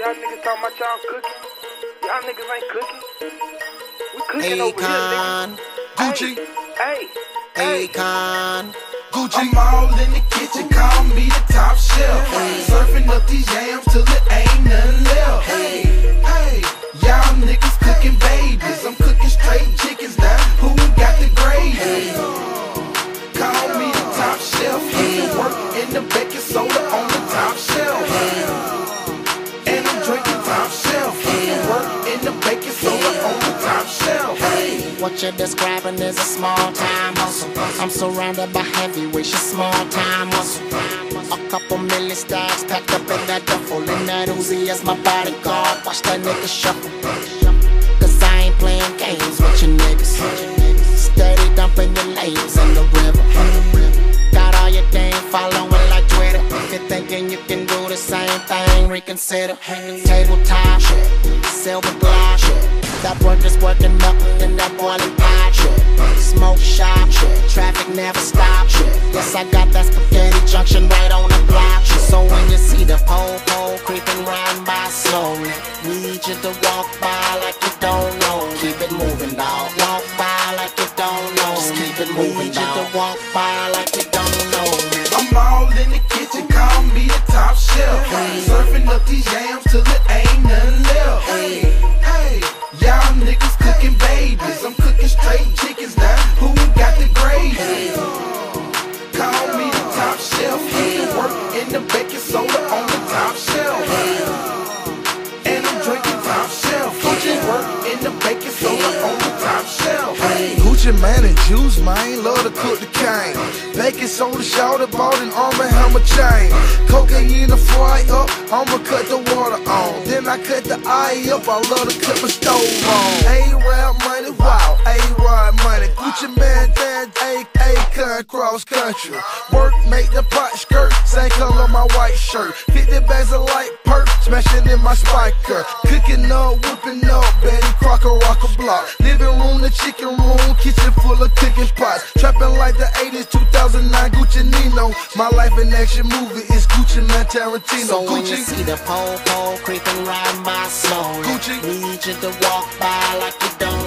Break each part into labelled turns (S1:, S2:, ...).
S1: Y'all niggas talking about y'all cooking. Y'all niggas ain't cooking. We cooking over here, nigga.
S2: Gucci,
S1: Hey, hey,
S2: Akon, Gucci.
S3: I'm all in the kitchen, call me the top chef. Surfing up these yams till it
S4: What you're describing is a small time hustle. I'm surrounded by heavyweights, your small time hustle. A couple million stacks packed up in that duffel. And that Uzi is my bodyguard. Watch that nigga shuffle. Can do the same thing, reconsider. Tabletop, silver glass. That work is working nothing in that boiling pot. Smoke shop, shit. traffic never stop. Shit. Yes, I got that spaghetti junction right on the block. So when you see the pole pole creeping round by slowly, need you to walk by like you don't know. Keep it moving, dog. Walk by like you don't know. Just keep it moving, Need you to walk by like you don't
S3: these yams till it ain't nothing left. Hey, hey, y'all niggas cooking babies. I'm cooking straight chickens now. Who got the gravy? Call me the top chef. Putting work in the baking soda
S2: Gucci Mane and juice, man, love to cook the cane. Baking soda, shout bought an armor hammer chain. Cocaine to fry up, I'ma cut the water on. Then I cut the eye up, I love to cut my stove on. A-Rap money, wow, A-Rod money. Gucci Mane, dan, A, A, cross country. Work, make the pot skirt, same color my white shirt. 50 bags of light perk, smashing in my spiker. Cooking up, whipping up, Betty Crocker, rock a block. Living room, the chicken room, kitchen full of cooking pots. Trapping like the 80s, 2009, Gucci Nino. My life in action movie is Gucci Mane Tarantino.
S4: So when you
S2: Gucci.
S4: see the pole pole creeping round my slowly,
S2: Gucci.
S4: need you to walk by like you don't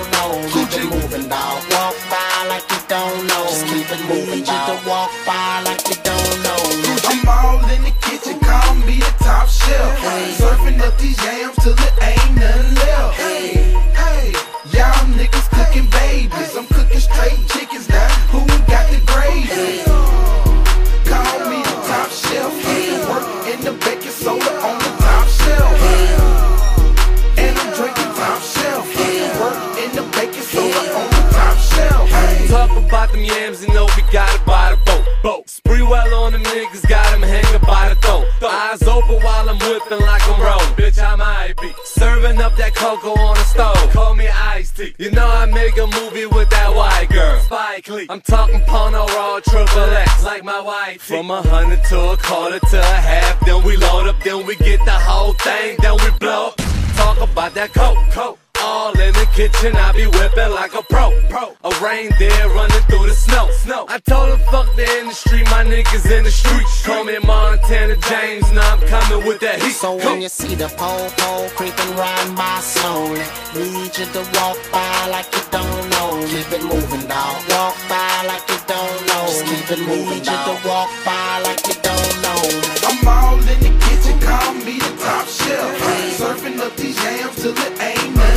S5: boat. Sprewell on them niggas, got them hanging by the throat. Eyes open while I'm whipping like I'm rolling. Bitch, I'm IB. Serving up that cocoa on the stove. Call me Ice T. You know I make a movie with that white girl. Spike Lee. I'm talking porno raw triple X like my wife. From a hundred to a quarter to a half. Then we load up, then we get the whole thing, then we blow up. Talk about that coke, coke in the kitchen, I be whipping like a pro. pro. A reindeer running through the snow. snow. I told her, fuck the industry, my niggas in the street. Call me Montana James, now I'm coming with that heat.
S4: So when you see the pole pole creeping round my soul, need you to walk by like you don't know. Keep it moving, dog. Walk by like you don't know. Just keep it moving, need you to walk by like you don't know.
S3: I'm all in the kitchen, call me the top chef. Surfing up these yams till it ain't nothing.